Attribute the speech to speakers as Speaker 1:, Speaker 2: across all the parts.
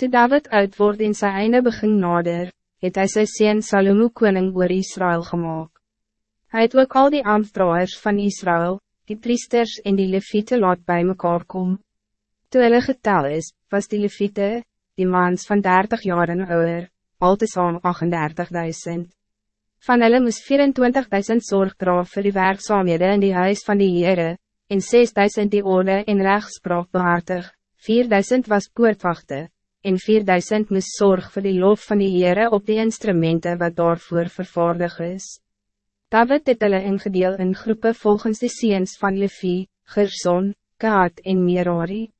Speaker 1: Toe David uit word en sy einde begin nader, het hy sy sien Salomo koning oor Israël gemaakt. Hij het ook al die ambtdraaiers van Israël, die priesters en die leviete laat bij mekaar kom. Toe hulle getel is, was die leviete, die mans van 30 jaar en ouder, al te saam 38.000. Van hulle moes 24.000 zorg dra vir die werkzaamhede in die huis van die Heere, en 6.000 die orde en rechtspraak behartig, 4.000 was poortwachte, en 4.000 moes zorg voor die lof van die Heere op die instrumenten wat daarvoor vervaardig is. David het hulle ingedeel in groepen volgens de seens van Levi, Gerson, Kaat en Merari.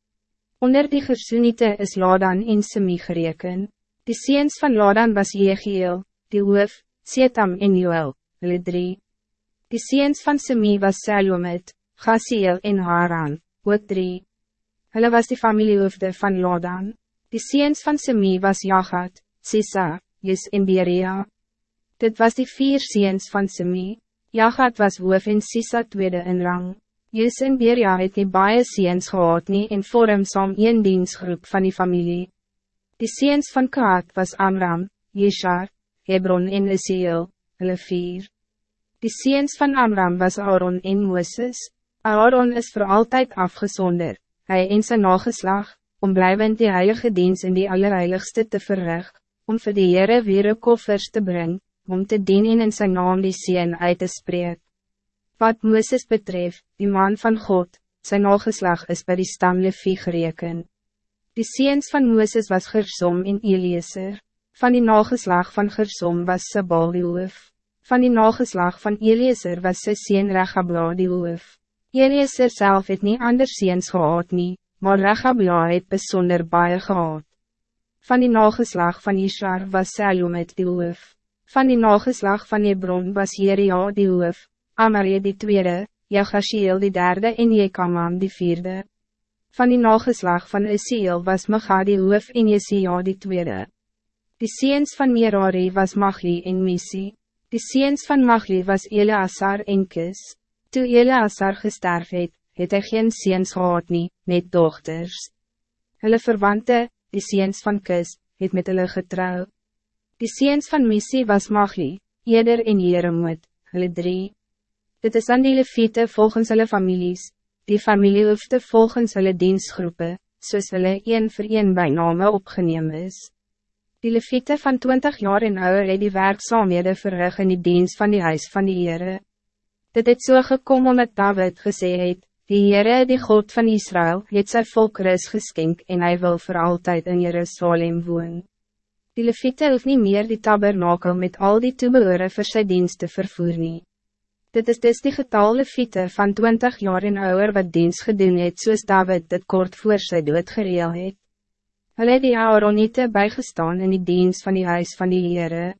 Speaker 1: Onder die Gersonite is Ladan en Semi gereken. Die seens van Ladan was Jegiel, die hoof, Setam en Joel, hulle drie. Die seens van Semi was Salomit, Gasiel en Haran, ook drie. Hulle was die familiehoofde van Ladan. Die seens van Semi was Jagat, Sisa, Jus en Berea. Dit was die vier seens van Semi. Jagat was hoof en Sisa tweede in rang. Jus en Beria het nie baie seens gehad nie en vorm saam een diensgroep van die familie. Die seens van Kaat was Amram, Jeshar, Hebron en Isiel, hulle vier. Die seens van Amram was Aaron en Mooses. Aaron is voor altijd afgezonder, hij en zijn nageslag, om blijvend die heilige dienst in die allerheiligste te verrig, om voor die Heere weer koffers te brengen om te dienen in zijn naam die sien uit te spreken. Wat Moeses betreft, die man van God, zijn nageslag is bij die stam Levi gereken. Die seens van Moeses was Gersom en Eliezer, van die nageslag van Gersom was Sabal die hoof, van die nageslag van Eliezer was sy sien Rechabla die hoof. Eliezer self het nie anders seens gehad nie, maar Rechabla het besonder baie gehad. Van die nageslag van Ishar was Salomit die hoof. Van die nageslag van Hebron was Jeria die hoof, Amarie die tweede, Jagashiel die derde en Jekaman die vierde. Van die nageslag van Isiel was Maga die hoof en Jesia die tweede. Die seens van Merari was Magli en Misi. Die seens van Magli was Eleazar en Kis. Toe Eleazar gesterf het, het hy geen seens gehad nie, net dochters. Hulle verwante, die seens van Kis, het met hulle getrouwd. Die seens van Missie was Magli, Eder en Jeremoed, hulle drie. Dit is aan die leviete volgens hulle families, die familie hoefde volgens hulle dienstgroepen, soos hulle een vir een by name opgeneem is. Die leviete van 20 jaar en ouder het die werkzaamhede verrig in die dienst van die huis van die Heere. Dit het so gekom omdat David gesê het, die Heere, die God van Israël, het sy volk ris geskenk en hij wil voor altijd in Jerusalem woon. Die leviete hoef niet meer die tabernakel met al die toebehore vir sy dienst te vervoer nie. Dit is dus die getal leviete van 20 jaar en ouder wat dienst gedoen het soos David dit kort voor sy dood gereel het. Hulle het die Aaronite bijgestaan in die dienst van die huis van die Heere.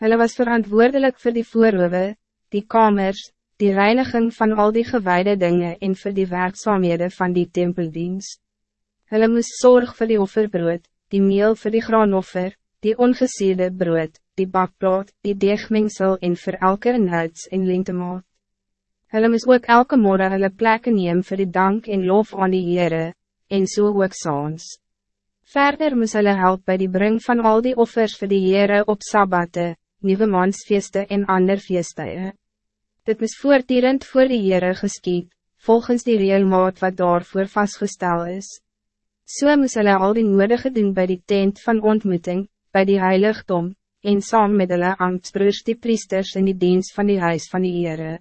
Speaker 1: Hulle was verantwoordelijk voor die voorhoewe, die kamers, die reiniging van al die gewijde dingen en voor die werkzaamhede van die tempeldienst. Hulle moest zorg voor die offerbrood, die meel voor die graanoffer, die ongesierde brood, die bakplaat, die deegmengsel en voor elke nuits en lintemaat. Hulle moes ook elke morgen hulle plekke neem vir die dank en lof aan die Heere, en so ook saans. Verder moes hulle help bij die bring van al die offers voor die Heere op Sabbate, nieuwe mansfeeste en ander feestuie. Dit moes voortdurend voor die Heere geskiet, volgens die reelmaat wat daarvoor vastgesteld is. So moes hulle al die nodige doen bij die tent van ontmoeting, bij die heiligdom, en saam met hulle ambtsbroers die priesters in die dienst van die huis van die Heere.